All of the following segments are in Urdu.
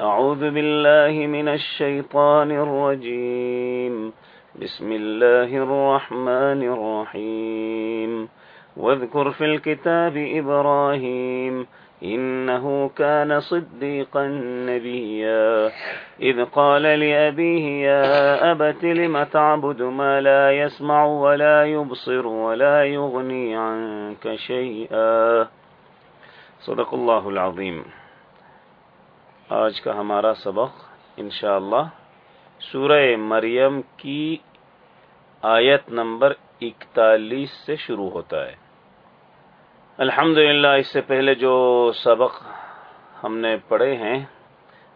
أعوذ بالله من الشيطان الرجيم. بسم الله الرحمن الرحيم. واذكر في الكتاب إبراهيم إنه كان صديقا نبيا. إذ قال لأبيه يا أبت لم تعبد ما لا يسمع ولا يبصر ولا يغني عنك شيئا. صدق اللہ العظیم آج کا ہمارا سبق انشاءاللہ سورہ مریم کی آیت نمبر اکتالیس سے شروع ہوتا ہے۔ الحمد اس سے پہلے جو سبق ہم نے پڑھے ہیں،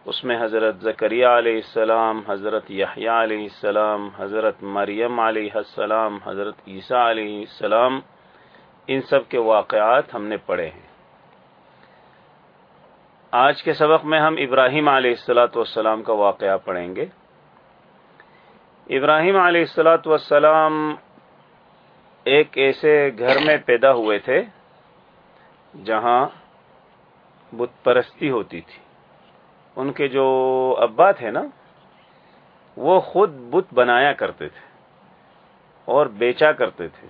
اس میں حضرت زکریہ علیہ السلام، حضرت یحییٰ علیہ السلام، حضرت مریم علیہ السلام، حضرت عیسیٰ علیہ السلام، ان سب کے واقعات ہم نے پڑھے ہیں۔ آج کے سبق میں ہم ابراہیم علیہ السلاۃ والسلام کا واقعہ پڑھیں گے۔ ابراہیم علیہ السلاۃ والسلام ایک ایسے گھر میں پیدا ہوئے تھے جہاں بت پرستی ہوتی تھی۔ ان کے جو ابا تھے نا، وہ خود بت بنایا کرتے تھے اور بیچا کرتے تھے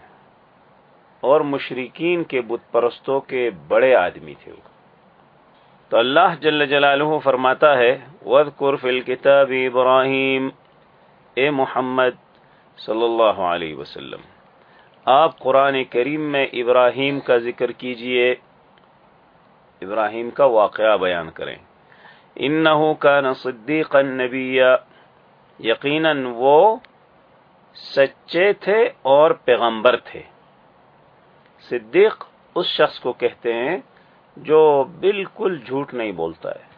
اور مشرقین کے بت پرستوں کے بڑے آدمی تھے وہ۔ تو اللہ جل جلالہ فرماتا ہے ود قرف الکتاب ابراہیم اے محمد صلی اللہ علیہ وسلم، آپ قرآن کریم میں ابراہیم کا ذکر کیجیے۔ ابراہیم کا واقعہ بیان کریں۔ انہو کان صدیقا نبیا، یقیناً وہ سچے تھے اور پیغمبر تھے۔ صدیق اس شخص کو کہتے ہیں جو بالکل جھوٹ نہیں بولتا ہے۔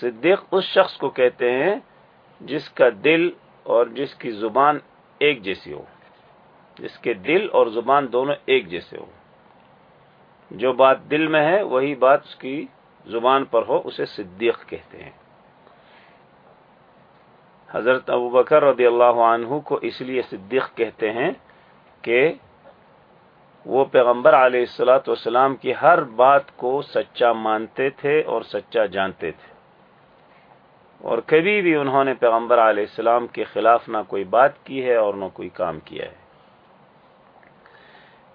صدیق اس شخص کو کہتے ہیں جس کا دل اور جس کی زبان ایک جیسی ہو۔ جس کے دل اور زبان دونوں ایک جیسے ہو۔ جو بات دل میں ہے، وہی بات اس کی زبان پر ہو، اسے صدیق کہتے ہیں۔ حضرت ابو بکر رضی اللہ عنہ کو اس لیے صدیق کہتے ہیں کہ وہ پیغمبر علیہ السلاۃ والسلام کی ہر بات کو سچا مانتے تھے اور سچا جانتے تھے۔ اور کبھی بھی انہوں نے پیغمبر علیہ السلام کے خلاف نہ کوئی بات کی ہے اور نہ کوئی کام کیا ہے۔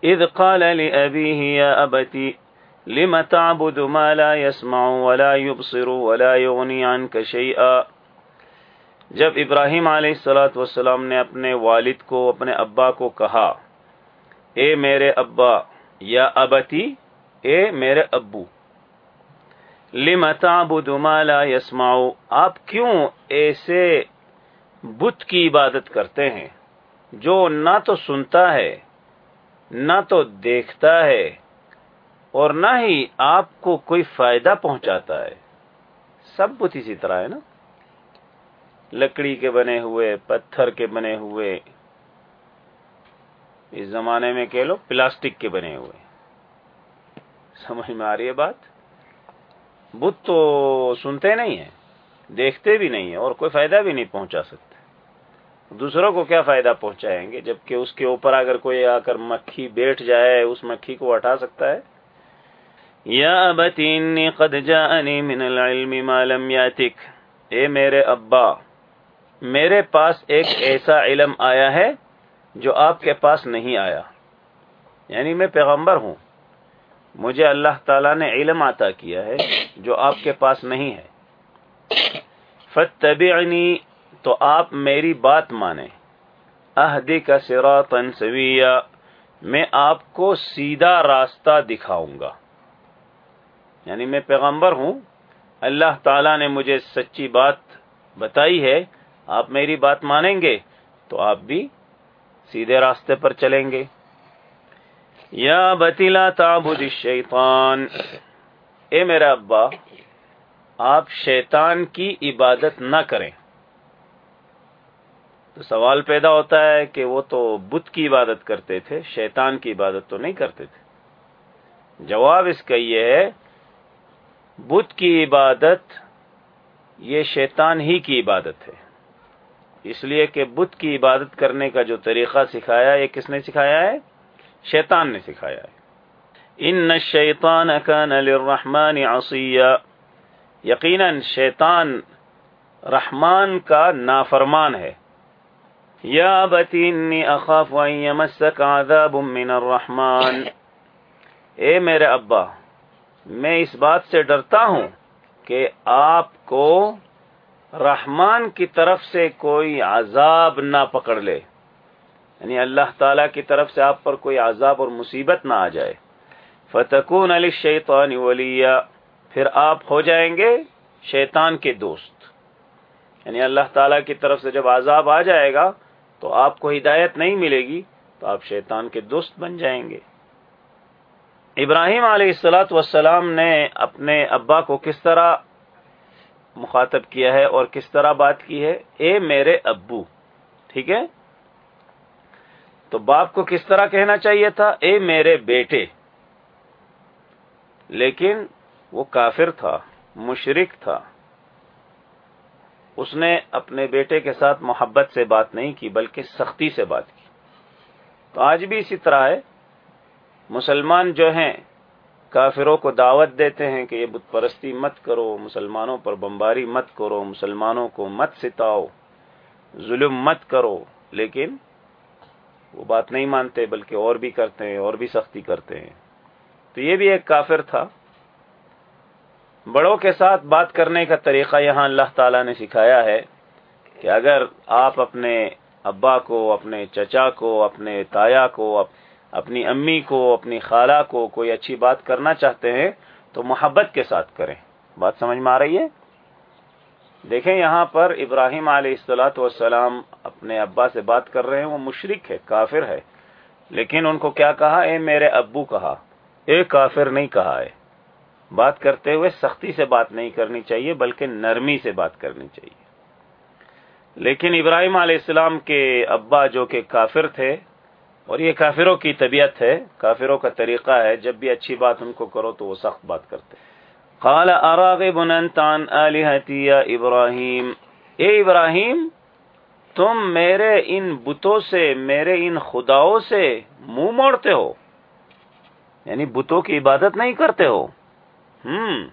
اذ قال لأبيه يا أبتي لم تعبد ما لا يسمع ولا يبصر ولا يغني عنك شيئا جب ابراہیم علیہ السلاۃ والسلام نے اپنے والد کو، اپنے ابا کو کہا اے میرے ابا یا ابتی، اے میرے ابو ما لا یسماؤ آپ کیوں ایسے بت کی عبادت کرتے ہیں جو نہ تو سنتا ہے، نہ تو دیکھتا ہے، اور نہ ہی آپ کو کوئی فائدہ پہنچاتا ہے؟ سب بت اسی طرح ہے نا؟ لکڑی کے بنے ہوئے، پتھر کے بنے ہوئے اس زمانے میں کہہ لو پلاسٹک کے بنے ہوئے سمجھ میں آ رہی ہے بات؟ بت تو سنتے نہیں ہیں، دیکھتے بھی نہیں ہیں اور کوئی فائدہ بھی نہیں پہنچا سکتے۔ دوسروں کو کیا فائدہ پہنچائیں گے جبکہ اس کے اوپر اگر کوئی آ کر مکھی بیٹھ جائے، اس مکھی کو ہٹا سکتا ہے؟ یا قد من العلم ما لم یاتک۔ اے میرے ابا، میرے پاس ایک ایسا علم آیا ہے جو آپ کے پاس نہیں آیا۔ یعنی میں پیغمبر ہوں۔ مجھے اللہ تعالی نے علم عطا کیا ہے جو آپ کے پاس نہیں ہے۔ فتبعنی تو آپ میری بات مانیں۔ اہدی کا سرا سویہ میں آپ کو سیدھا راستہ دکھاؤں گا۔ یعنی میں پیغمبر ہوں۔ اللہ تعالی نے مجھے سچی بات بتائی ہے۔ آپ میری بات مانیں گے تو آپ بھی سیدھے راستے پر چلیں گے۔ یا بتیلا تعبد الشیطان۔ اے میرا ابا، آپ شیطان کی عبادت نہ کریں۔ تو سوال پیدا ہوتا ہے کہ وہ تو بت کی عبادت کرتے تھے، شیطان کی عبادت تو نہیں کرتے تھے۔ جواب اس کا یہ ہے، بت کی عبادت یہ شیطان ہی کی عبادت ہے۔ اس لیے کہ بت کی عبادت کرنے کا جو طریقہ سکھایا یہ کس نے سکھایا ہے؟ شیطان نے سکھایا ہے۔ ان شیطان کا نل رحمان یقیناً شیطان رحمان کا نافرمان ہے۔ یا بتی انی اخاف ان یمسک عذاب من الرحمن۔ اے میرے ابا، میں اس بات سے ڈرتا ہوں کہ آپ کو رحمان کی طرف سے کوئی عذاب نہ پکڑ لے۔ یعنی اللہ تعالی کی طرف سے آپ پر کوئی عذاب اور مصیبت نہ آ جائے۔ فتکون علی شیطان ولیہ پھر آپ ہو جائیں گے شیطان کے دوست۔ یعنی اللہ تعالی کی طرف سے جب عذاب آ جائے گا تو آپ کو ہدایت نہیں ملے گی، تو آپ شیطان کے دوست بن جائیں گے۔ ابراہیم علیہ السلاۃ والسلام نے اپنے ابا کو کس طرح مخاطب کیا ہے اور کس طرح بات کی ہے؟ اے میرے ابو، ٹھیک ہے؟ تو باپ کو کس طرح کہنا چاہیے تھا؟ اے میرے بیٹے۔ لیکن وہ کافر تھا مشرق تھا۔ اس نے اپنے بیٹے کے ساتھ محبت سے بات نہیں کی، بلکہ سختی سے بات کی۔ تو آج بھی اسی طرح ہے، مسلمان جو ہیں کافروں کو دعوت دیتے ہیں کہ یہ بت پرستی مت کرو، مسلمانوں پر بمباری مت کرو، مسلمانوں کو مت ستاؤ، ظلم مت کرو۔ لیکن وہ بات نہیں مانتے، بلکہ اور بھی کرتے ہیں، اور بھی سختی کرتے ہیں۔ تو یہ بھی ایک کافر تھا۔ بڑوں کے ساتھ بات کرنے کا طریقہ یہاں اللہ تعالیٰ نے سکھایا ہے کہ اگر آپ اپنے ابا کو، اپنے چچا کو، اپنے تایا کو اپنی امی کو، اپنی خالہ کو کوئی اچھی بات کرنا چاہتے ہیں تو محبت کے ساتھ کریں۔ بات سمجھ میں آ رہی ہے؟ دیکھیں یہاں پر ابراہیم علیہ السلاۃ والسلام اپنے ابا سے بات کر رہے ہیں، وہ مشرق ہے، کافر ہے۔ لیکن ان کو کیا کہا؟ اے میرے ابو کہا، اے کافر نہیں کہا ہے۔ بات کرتے ہوئے سختی سے بات نہیں کرنی چاہیے، بلکہ نرمی سے بات کرنی چاہیے۔ لیکن ابراہیم علیہ السلام کے ابا جو کہ کافر تھے اور یہ کافروں کی طبیعت ہے، کافروں کا طریقہ ہے، جب بھی اچھی بات ان کو کرو تو وہ سخت بات کرتے قال اراغب انتان الہتی یا ابراہیم؟ اے ابراہیم، تم میرے ان بتوں سے، میرے ان خداؤں سے منہ موڑتے ہو۔ یعنی بتوں کی عبادت نہیں کرتے ہو۔ ہم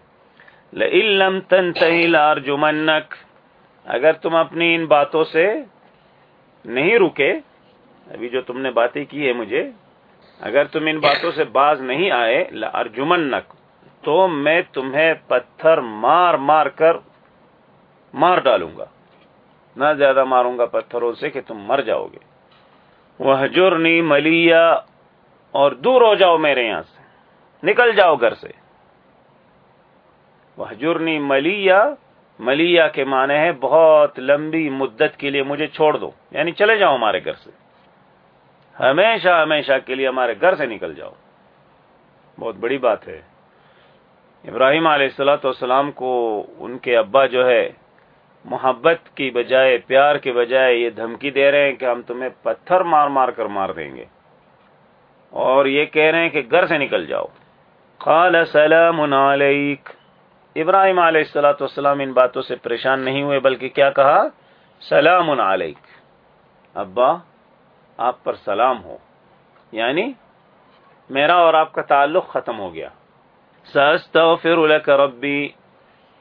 لم تنتہی لارجمنک۔ اگر تم اپنی ان باتوں سے نہیں رکے ابھی جو تم نے باتیں کی ہے مجھے، اگر تم ان باتوں سے باز نہیں آئے ارجمنک تو میں تمہیں پتھر مار مار کر مار ڈالوں گا۔ نہ زیادہ ماروں گا پتھروں سے کہ تم مر جاؤ گے۔ وہ جرنی ملیا اور دور ہو جاؤ میرے یہاں سے۔ نکل جاؤ گھر سے۔ وحجرنی ملیا ملیا کے معنی ہے بہت لمبی مدت کے لیے مجھے چھوڑ دو یعنی چلے جاؤ ہمارے گھر سے۔ ہمیشہ ہمیشہ کے لیے ہمارے گھر سے نکل جاؤ۔ بہت بڑی بات ہے۔ ابراہیم علیہ السلاۃ والسلام کو ان کے ابا جو ہے، محبت کی بجائے، پیار کے بجائے یہ دھمکی دے رہے ہیں کہ ہم تمہیں پتھر مار مار کر مار دیں گے۔ اور یہ کہہ رہے ہیں کہ گھر سے نکل جاؤ۔ قال، سلام علیک. ابراہیم علیہ السلاۃ والسلام ان باتوں سے پریشان نہیں ہوئے، بلکہ کیا کہا؟ سلام علیک. ابا آپ پر سلام ہو۔ یعنی میرا اور آپ کا تعلق ختم ہو گیا۔ سستغفر ربی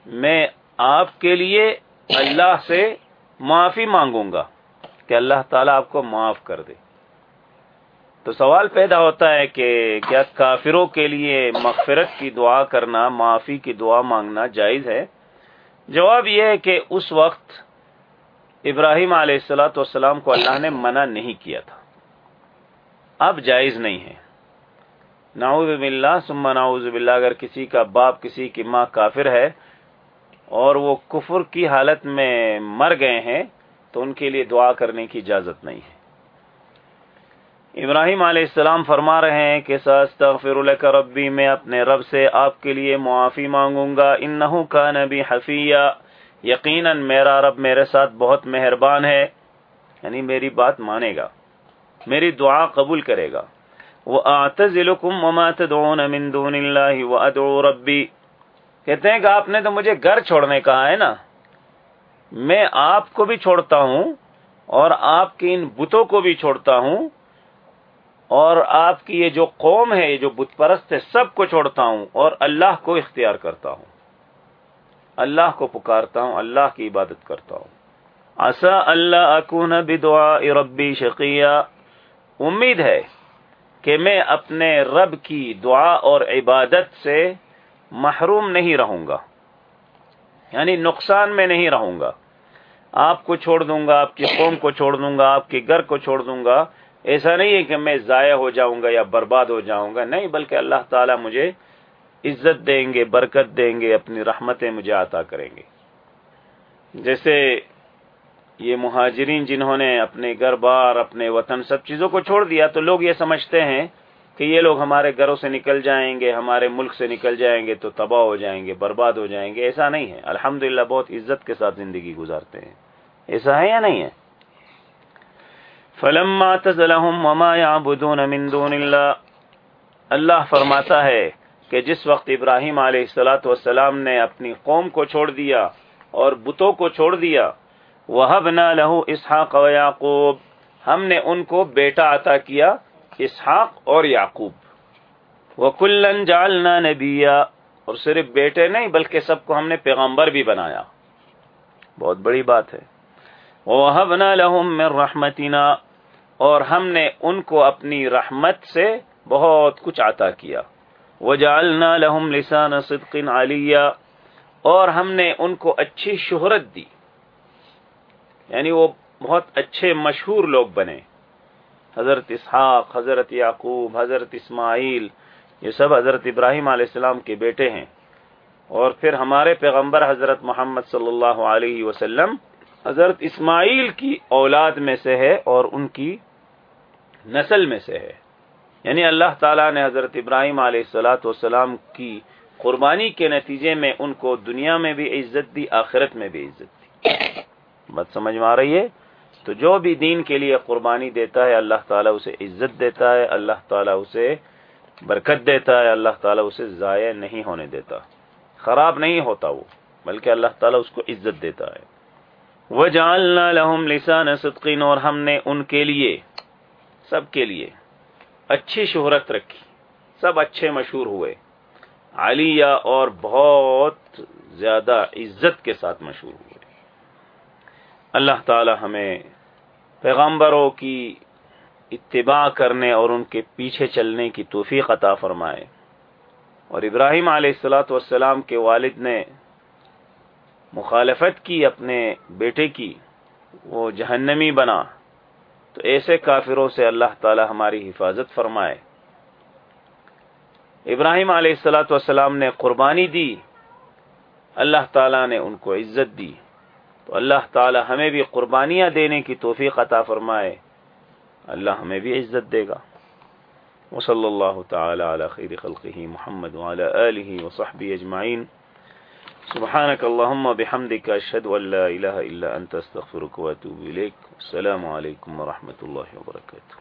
میں آپ کے لیے اللہ سے معافی مانگوں گا۔ کہ اللہ تعالیٰ آپ کو معاف کر دے۔ تو سوال پیدا ہوتا ہے کہ کیا کافروں کے لیے مغفرت کی دعا کرنا، معافی کی دعا مانگنا جائز ہے؟ جواب یہ ہے کہ اس وقت ابراہیم علیہ السلاۃ والسلام کو اللہ نے منع نہیں کیا تھا۔ اب جائز نہیں ہے۔ ناؤز باللہ، ثم ناؤز باللہ، اگر کسی کا باپ کسی کی ماں کافر ہے اور وہ کفر کی حالت میں مر گئے ہیں، تو ان کے لیے دعا کرنے کی اجازت نہیں ہے۔ ابراہیم علیہ السلام فرما رہے ہیں کہ سستغفر لك ربی میں اپنے رب سے آپ کے لیے معافی مانگوں گا انہو کا نبی حفیہ یقیناً میرا رب میرے ساتھ بہت مہربان ہے یعنی میری بات مانے گا، میری دعا قبول کرے گا۔ وہ آتزلکم وما تدعون من دون اللہ وادعو ربی کہتے ہیں کہ آپ نے تو مجھے گھر چھوڑنے کہا ہے نا؟ میں آپ کو بھی چھوڑتا ہوں اور آپ کی ان بتوں کو بھی چھوڑتا ہوں اور آپ کی یہ جو قوم ہے، یہ جو بت پرست ہے، سب کو چھوڑتا ہوں اور اللہ کو اختیار کرتا ہوں۔ اللہ کو پکارتا ہوں، اللہ کی عبادت کرتا ہوں۔ اصا اللہ اکون بدعا ربی شقیہ۔ امید ہے کہ میں اپنے رب کی دعا اور عبادت سے محروم نہیں رہوں گا۔ یعنی نقصان میں نہیں رہوں گا۔ آپ کو چھوڑ دوں گا، آپ کی قوم کو چھوڑ دوں گا، آپ کے گھر کو چھوڑ دوں گا۔ ایسا نہیں ہے کہ میں ضائع ہو جاؤں گا یا برباد ہو جاؤں گا۔ نہیں، بلکہ اللہ تعالیٰ مجھے عزت دیں گے، برکت دیں گے، اپنی رحمتیں مجھے عطا کریں گے۔ جیسے یہ مہاجرین جنہوں نے اپنے گھر بار، اپنے وطن، سب چیزوں کو چھوڑ دیا، تو لوگ یہ سمجھتے ہیں کہ یہ لوگ ہمارے گھروں سے نکل جائیں گے، ہمارے ملک سے نکل جائیں گے، تو تباہ ہو جائیں گے، برباد ہو جائیں گے۔ ایسا نہیں ہے۔ الحمد بہت عزت کے ساتھ زندگی گزارتے ہیں۔ ایسا ہے یا نہیں ہے؟ فلما وما يعبدون من دون اللہ اللہ فرماتا ہے کہ جس وقت ابراہیم علیہ السلاۃ والسلام نے اپنی قوم کو چھوڑ دیا اور بتوں کو چھوڑ دیا وہ وهبنا له اسحاق ويعقوب، ہم نے ان کو بیٹا عطا کیا اسحاق اور یعقوب۔ وکلن جعلنا نبیا اور صرف بیٹے نہیں بلکہ سب کو ہم نے پیغمبر بھی بنایا۔ بہت بڑی بات ہے۔ وَوَهَبْنَا لَهُم مِّن رَحْمَتِنَا، اور ہم نے ان کو اپنی رحمت سے بہت کچھ عطا کیا۔ وَجَعَلْنَا لَهُمْ لِسَانَ صِدْقٍ عَلِيًّا، اور ہم نے ان کو اچھی شہرت دی۔ یعنی وہ بہت اچھے مشہور لوگ بنے۔ حضرت اسحاق، حضرت یعقوب، حضرت اسماعیل، یہ سب حضرت ابراہیم علیہ السلام کے بیٹے ہیں۔ اور پھر ہمارے پیغمبر حضرت محمد صلی اللہ علیہ وسلم حضرت اسماعیل کی اولاد میں سے ہے اور ان کی نسل میں سے ہے۔ یعنی اللہ تعالیٰ نے حضرت ابراہیم علیہ السلاۃ والسلام کی قربانی کے نتیجے میں ان کو دنیا میں بھی عزت دی، آخرت میں بھی عزت دی۔ بات سمجھ میں آ رہی ہے؟ تو جو بھی دین کے لیے قربانی دیتا ہے، اللہ تعالیٰ اسے عزت دیتا ہے، اللہ تعالیٰ اسے برکت دیتا ہے، اللہ تعالیٰ اسے ضائع نہیں ہونے دیتا۔ خراب نہیں ہوتا وہ، بلکہ اللہ تعالیٰ اس کو عزت دیتا ہے۔ وہ جاننا لہم لسان صدقین اور ہم نے ان کے لیے، سب کے لیے اچھی شہرت رکھی، سب اچھے مشہور ہوئے۔ عالیہ اور بہت زیادہ عزت کے ساتھ مشہور ہوئے۔ اللہ تعالی ہمیں پیغمبروں کی اتباع کرنے اور ان کے پیچھے چلنے کی توفیق عطا فرمائے۔ اور ابراہیم علیہ السلاۃ والسلام کے والد نے مخالفت کی، اپنے بیٹے کی، وہ جہنمی بنا۔ تو ایسے کافروں سے اللہ تعالی ہماری حفاظت فرمائے۔ ابراہیم علیہ السلاۃ والسلام نے قربانی دی، اللہ تعالی نے ان کو عزت دی۔ تو اللہ تعالی ہمیں بھی قربانیاں دینے کی توفیق عطا فرمائے۔ اللہ ہمیں بھی عزت دے گا۔ وصلی اللہ تعالی علی خیر خلقه محمد وعلى آلہ وصحبہ اجمعین۔ سبحانك اللهم بحمدك اشهد ان لا اله الا انت استغفرك واتوب اليك السلام عليكم ورحمة الله وبركاته.